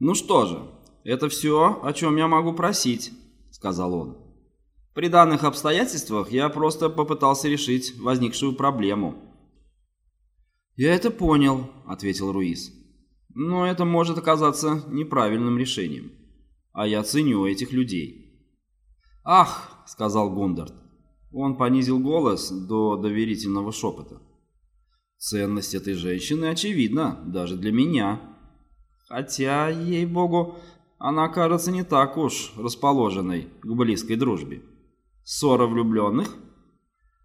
«Ну что же, это все, о чем я могу просить», — сказал он. «При данных обстоятельствах я просто попытался решить возникшую проблему». «Я это понял», — ответил Руис. «Но это может оказаться неправильным решением. А я ценю этих людей». «Ах», — сказал Гундарт. Он понизил голос до доверительного шепота. «Ценность этой женщины очевидна, даже для меня. Хотя, ей-богу, она кажется не так уж расположенной к близкой дружбе. Ссора влюбленных?»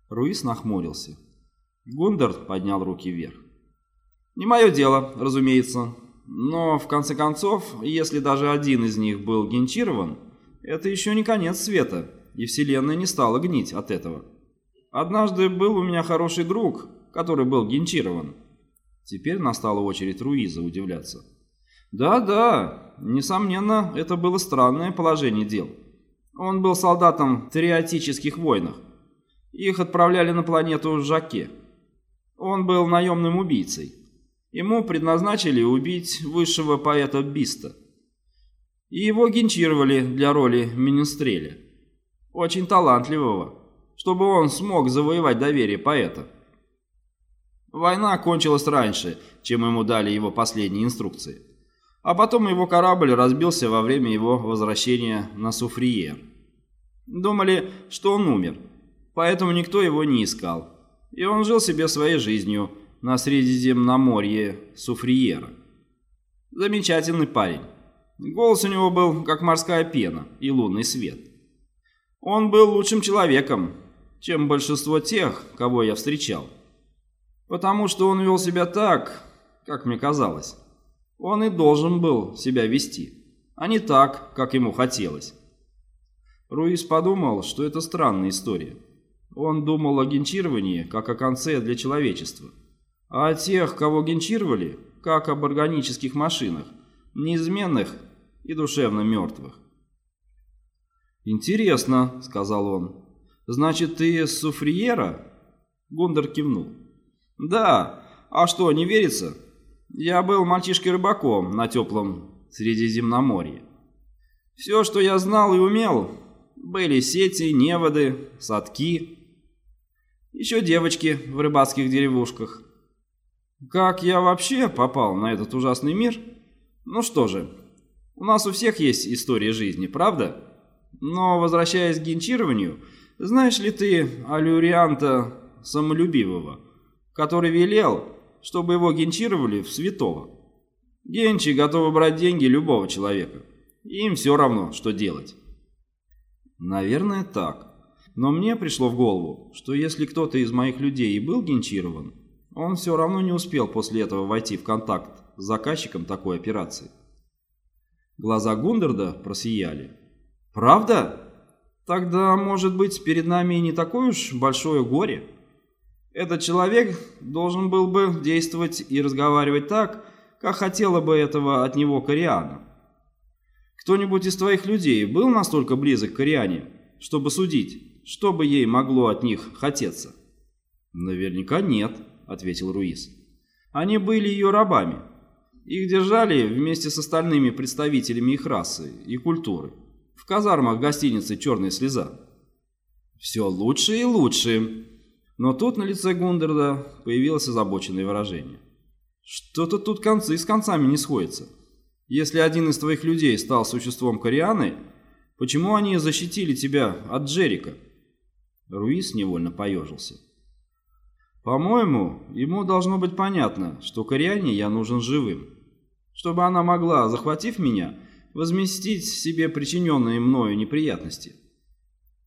Руис нахмурился. Гундарт поднял руки вверх. «Не мое дело, разумеется. Но, в конце концов, если даже один из них был генчирован, это еще не конец света, и Вселенная не стала гнить от этого. Однажды был у меня хороший друг, который был генчирован. Теперь настала очередь Руиза удивляться. Да-да, несомненно, это было странное положение дел. Он был солдатом в триотических войнах. Их отправляли на планету Жаке. Он был наемным убийцей. Ему предназначили убить высшего поэта Биста и его генчировали для роли Министреля. Очень талантливого, чтобы он смог завоевать доверие поэта. Война кончилась раньше, чем ему дали его последние инструкции. А потом его корабль разбился во время его возвращения на Суфриер. Думали, что он умер, поэтому никто его не искал. И он жил себе своей жизнью на Средиземноморье Суфриера. Замечательный парень. Голос у него был как морская пена и лунный свет. Он был лучшим человеком, чем большинство тех, кого я встречал. Потому что он вел себя так, как мне казалось. Он и должен был себя вести, а не так, как ему хотелось. Руис подумал, что это странная история. Он думал о генчировании как о конце для человечества, а о тех, кого генчировали, как об органических машинах, неизменных и душевно мертвых. «Интересно», — сказал он. «Значит, ты с Суфриера?» Гундер кивнул. «Да, а что, не верится? Я был мальчишкой-рыбаком на теплом Средиземноморье. Все, что я знал и умел, были сети, неводы, садки, еще девочки в рыбацких деревушках. Как я вообще попал на этот ужасный мир? Ну что же, у нас у всех есть история жизни, правда? Но, возвращаясь к генчированию, знаешь ли ты алюрианта самолюбивого, который велел, чтобы его генчировали в святого? Генчи готовы брать деньги любого человека. Им все равно, что делать. Наверное, так. Но мне пришло в голову, что если кто-то из моих людей и был генчирован, он все равно не успел после этого войти в контакт с заказчиком такой операции. Глаза Гундерда просияли. «Правда? Тогда, может быть, перед нами не такое уж большое горе? Этот человек должен был бы действовать и разговаривать так, как хотела бы этого от него Кориана. Кто-нибудь из твоих людей был настолько близок к Кориане, чтобы судить, что бы ей могло от них хотеться?» «Наверняка нет», — ответил Руис. «Они были ее рабами». Их держали вместе с остальными представителями их расы и культуры в казармах гостиницы «Черная слеза». Все лучше и лучше. Но тут на лице Гундерда появилось озабоченное выражение. Что-то тут концы с концами не сходятся. Если один из твоих людей стал существом Корианы, почему они защитили тебя от Джерика? Руис невольно поежился. По-моему, ему должно быть понятно, что Кориане я нужен живым чтобы она могла, захватив меня, возместить себе причиненные мною неприятности.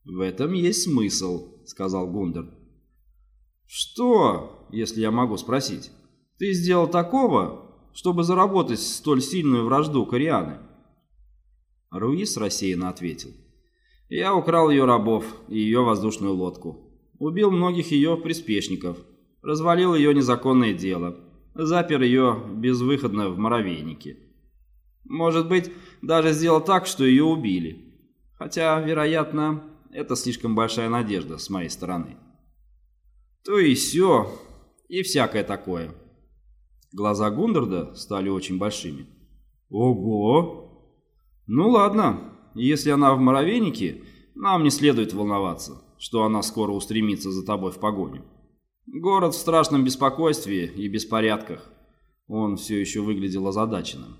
«В этом есть смысл», — сказал Гундер. «Что, если я могу спросить, ты сделал такого, чтобы заработать столь сильную вражду Корианы?» Руис рассеянно ответил. «Я украл ее рабов и ее воздушную лодку, убил многих ее приспешников, развалил ее незаконное дело» запер ее безвыходно в муравейнике. Может быть, даже сделал так, что ее убили. Хотя, вероятно, это слишком большая надежда с моей стороны. То и все, и всякое такое. Глаза Гундерда стали очень большими. Ого! Ну ладно, если она в муравейнике, нам не следует волноваться, что она скоро устремится за тобой в погоню. Город в страшном беспокойстве и беспорядках. Он все еще выглядел озадаченным.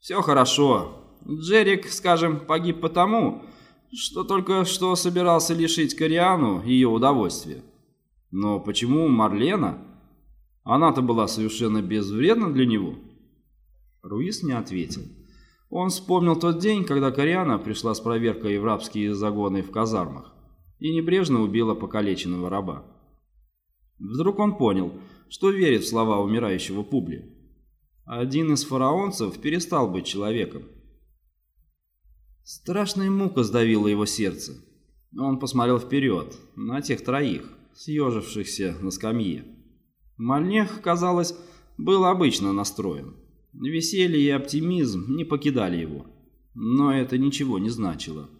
Все хорошо. Джерик, скажем, погиб потому, что только что собирался лишить Кориану ее удовольствия. Но почему Марлена? Она-то была совершенно безвредна для него. Руис не ответил. Он вспомнил тот день, когда Кориана пришла с проверкой в рабские загоны в казармах и небрежно убила покалеченного раба. Вдруг он понял, что верит в слова умирающего Публи. Один из фараонцев перестал быть человеком. Страшная мука сдавила его сердце. Он посмотрел вперед, на тех троих, съежившихся на скамье. Мальнех, казалось, был обычно настроен. Веселье и оптимизм не покидали его. Но это ничего не значило.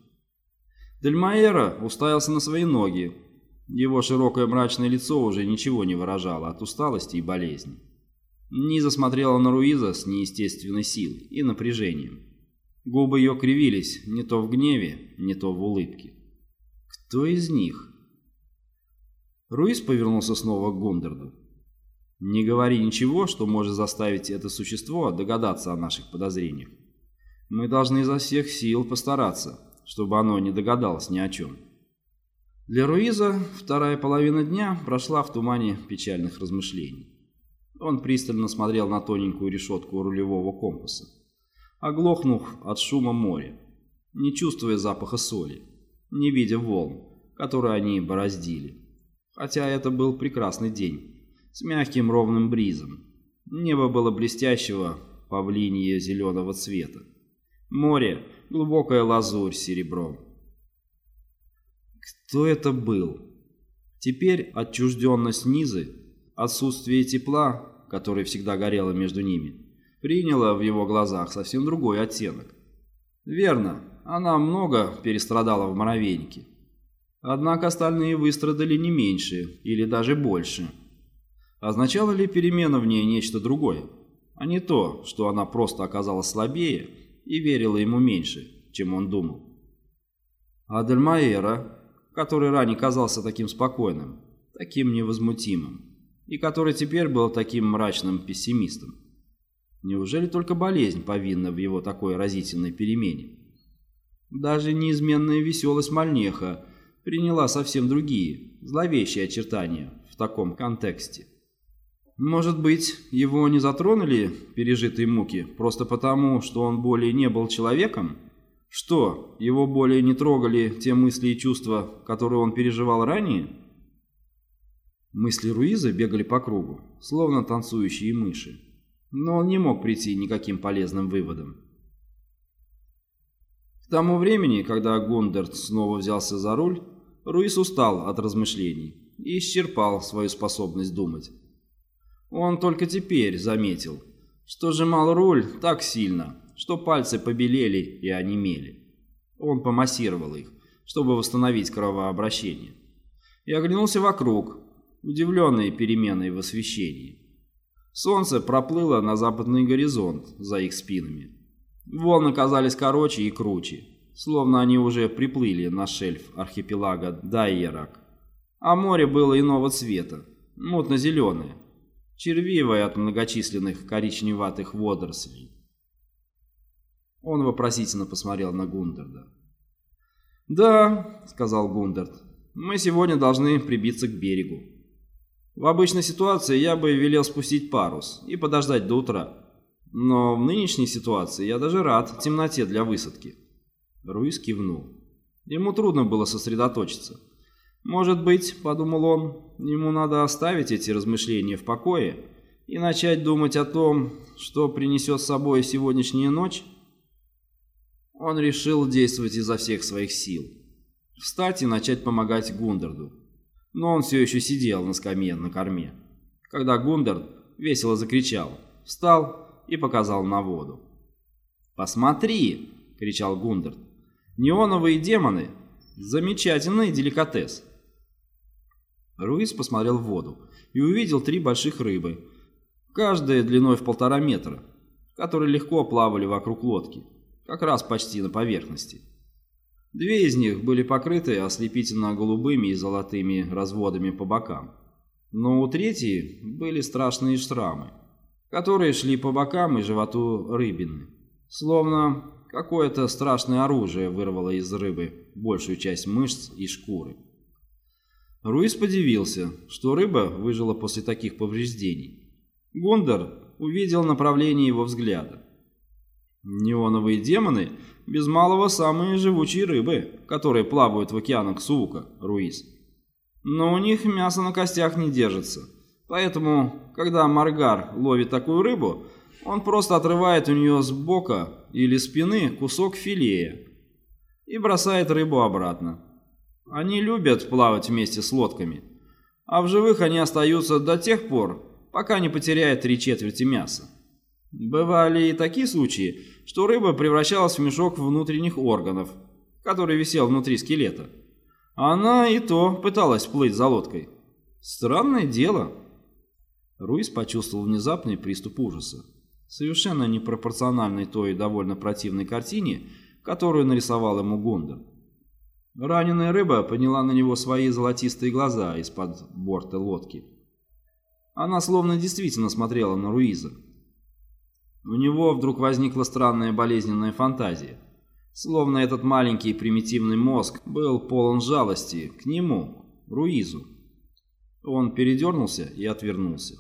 Дельмаэра уставился на свои ноги. Его широкое мрачное лицо уже ничего не выражало от усталости и болезни. Низа смотрела на Руиза с неестественной силой и напряжением. Губы ее кривились не то в гневе, не то в улыбке. Кто из них? Руиз повернулся снова к Гундерду. Не говори ничего, что может заставить это существо догадаться о наших подозрениях. Мы должны изо всех сил постараться, чтобы оно не догадалось ни о чем. Для Руиза вторая половина дня прошла в тумане печальных размышлений. Он пристально смотрел на тоненькую решетку рулевого компаса, оглохнув от шума моря, не чувствуя запаха соли, не видя волн, которые они бороздили. Хотя это был прекрасный день с мягким ровным бризом. Небо было блестящего павлинье зеленого цвета. Море — глубокая лазурь с серебром. Кто это был? Теперь отчужденность Низы, отсутствие тепла, которое всегда горело между ними, приняло в его глазах совсем другой оттенок. Верно, она много перестрадала в муравейнике. Однако остальные выстрадали не меньше или даже больше – Означала ли перемена в ней нечто другое, а не то, что она просто оказалась слабее и верила ему меньше, чем он думал? Адельмаэра, который ранее казался таким спокойным, таким невозмутимым, и который теперь был таким мрачным пессимистом. Неужели только болезнь повинна в его такой разительной перемене? Даже неизменная веселость Мальнеха приняла совсем другие, зловещие очертания в таком контексте. Может быть, его не затронули пережитые муки просто потому, что он более не был человеком? Что, его более не трогали те мысли и чувства, которые он переживал ранее? Мысли Руиза бегали по кругу, словно танцующие мыши. Но он не мог прийти никаким полезным выводом. К тому времени, когда Гундерт снова взялся за руль, Руиз устал от размышлений и исчерпал свою способность думать. Он только теперь заметил, что сжимал руль так сильно, что пальцы побелели и онемели. Он помассировал их, чтобы восстановить кровообращение. И оглянулся вокруг, удивленный переменой в освещении. Солнце проплыло на западный горизонт за их спинами. Волны казались короче и круче, словно они уже приплыли на шельф архипелага Дайерак. А море было иного цвета, мутно-зеленое, червивая от многочисленных коричневатых водорослей. Он вопросительно посмотрел на Гундерда. «Да», — сказал Гундерд, — «мы сегодня должны прибиться к берегу. В обычной ситуации я бы велел спустить парус и подождать до утра. Но в нынешней ситуации я даже рад темноте для высадки». Руис кивнул. Ему трудно было сосредоточиться. «Может быть, — подумал он, — ему надо оставить эти размышления в покое и начать думать о том, что принесет с собой сегодняшняя ночь?» Он решил действовать изо всех своих сил. Встать и начать помогать Гундерду. Но он все еще сидел на скамье на корме. Когда Гундерд весело закричал, встал и показал на воду. «Посмотри!» — кричал Гундерд. «Неоновые демоны! Замечательный деликатес!» Руис посмотрел в воду и увидел три больших рыбы, каждая длиной в полтора метра. которые легко плавали вокруг лодки, как раз почти на поверхности. Две из них были покрыты ослепительно-голубыми и золотыми разводами по бокам. Но у третьей были страшные шрамы, которые шли по бокам и животу рыбины. Словно какое-то страшное оружие вырвало из рыбы большую часть мышц и шкуры. Руис подивился, что рыба выжила после таких повреждений. Гундар увидел направление его взгляда. Неоновые демоны без малого самые живучие рыбы, которые плавают в океанах Суука, Руис. Но у них мясо на костях не держится. Поэтому, когда Маргар ловит такую рыбу, он просто отрывает у нее с бока или спины кусок филея и бросает рыбу обратно. Они любят плавать вместе с лодками, а в живых они остаются до тех пор, пока не потеряют три четверти мяса. Бывали и такие случаи, что рыба превращалась в мешок внутренних органов, который висел внутри скелета. Она и то пыталась плыть за лодкой. Странное дело. Руис почувствовал внезапный приступ ужаса, совершенно непропорциональный той довольно противной картине, которую нарисовал ему Гунда. Раненая рыба подняла на него свои золотистые глаза из-под борта лодки. Она словно действительно смотрела на Руиза. У него вдруг возникла странная болезненная фантазия. Словно этот маленький примитивный мозг был полон жалости к нему, Руизу. Он передернулся и отвернулся.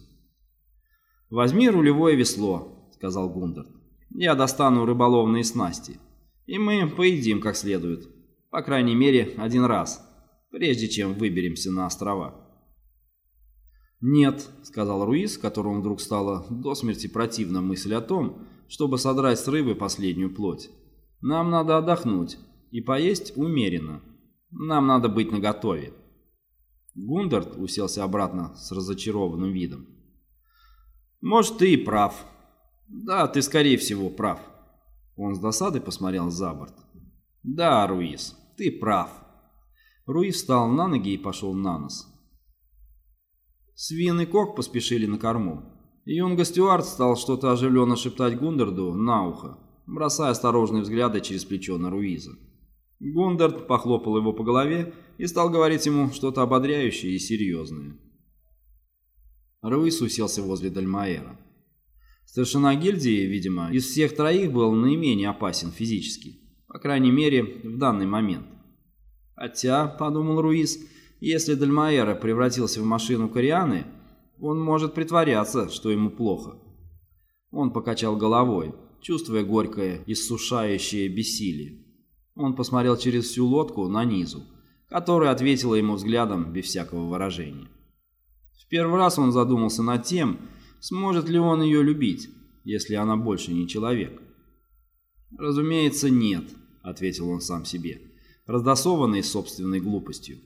«Возьми рулевое весло», — сказал Гундарт. «Я достану рыболовные снасти, и мы поедим как следует. По крайней мере, один раз, прежде чем выберемся на острова». «Нет», — сказал Руис, которому вдруг стало до смерти противна мысль о том, чтобы содрать с рыбы последнюю плоть. «Нам надо отдохнуть и поесть умеренно. Нам надо быть наготове». Гундарт уселся обратно с разочарованным видом. «Может, ты и прав. Да, ты, скорее всего, прав». Он с досадой посмотрел за борт. «Да, Руис, ты прав». Руис встал на ноги и пошел на нос. Свин и Кок поспешили на корму. Юнга Стюарт стал что-то оживленно шептать Гундарду на ухо, бросая осторожные взгляды через плечо на Руиза. Гундард похлопал его по голове и стал говорить ему что-то ободряющее и серьезное. Руиз уселся возле Дальмаэра. Старшина гильдии, видимо, из всех троих был наименее опасен физически, по крайней мере, в данный момент. Хотя, подумал Руиз, если Дальмаэра превратился в машину Корианы, он может притворяться, что ему плохо. Он покачал головой, чувствуя горькое, иссушающее бессилие. Он посмотрел через всю лодку на низу, которая ответила ему взглядом без всякого выражения. В первый раз он задумался над тем, сможет ли он ее любить, если она больше не человек. «Разумеется, нет», — ответил он сам себе, раздосованный собственной глупостью.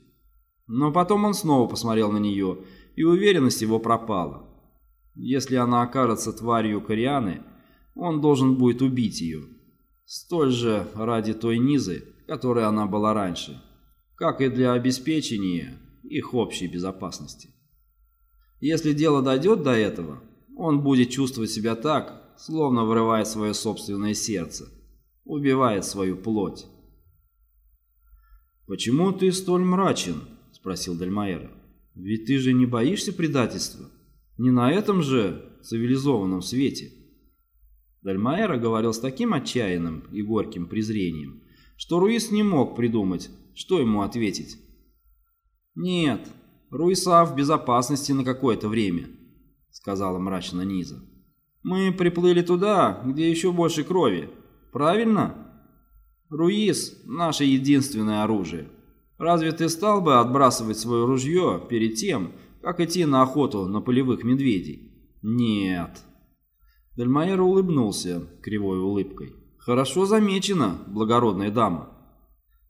Но потом он снова посмотрел на нее, и уверенность его пропала. Если она окажется тварью Корианы, он должен будет убить ее. Столь же ради той низы, которой она была раньше, как и для обеспечения их общей безопасности. Если дело дойдет до этого, он будет чувствовать себя так, словно вырывает свое собственное сердце, убивает свою плоть. «Почему ты столь мрачен?» спросил Дальмаэра. «Ведь ты же не боишься предательства? Не на этом же цивилизованном свете?» Дальмаэра говорил с таким отчаянным и горьким презрением, что Руис не мог придумать, что ему ответить. «Нет, Руиса в безопасности на какое-то время», — сказала мрачно Низа. «Мы приплыли туда, где еще больше крови. Правильно? Руис — наше единственное оружие». Разве ты стал бы отбрасывать свое ружье перед тем, как идти на охоту на полевых медведей? Нет. Дальмайер улыбнулся кривой улыбкой. Хорошо замечено, благородная дама.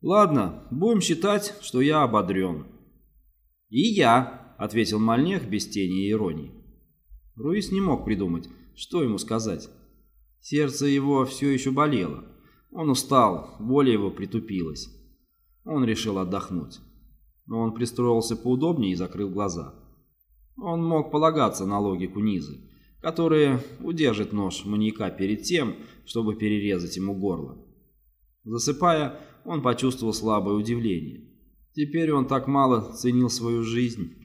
Ладно, будем считать, что я ободрен. И я, ответил Мальнех без тени иронии. Руис не мог придумать, что ему сказать. Сердце его все еще болело. Он устал, воля его притупилась. Он решил отдохнуть. Но он пристроился поудобнее и закрыл глаза. Он мог полагаться на логику Низы, которые удержат нож маньяка перед тем, чтобы перерезать ему горло. Засыпая, он почувствовал слабое удивление. Теперь он так мало ценил свою жизнь.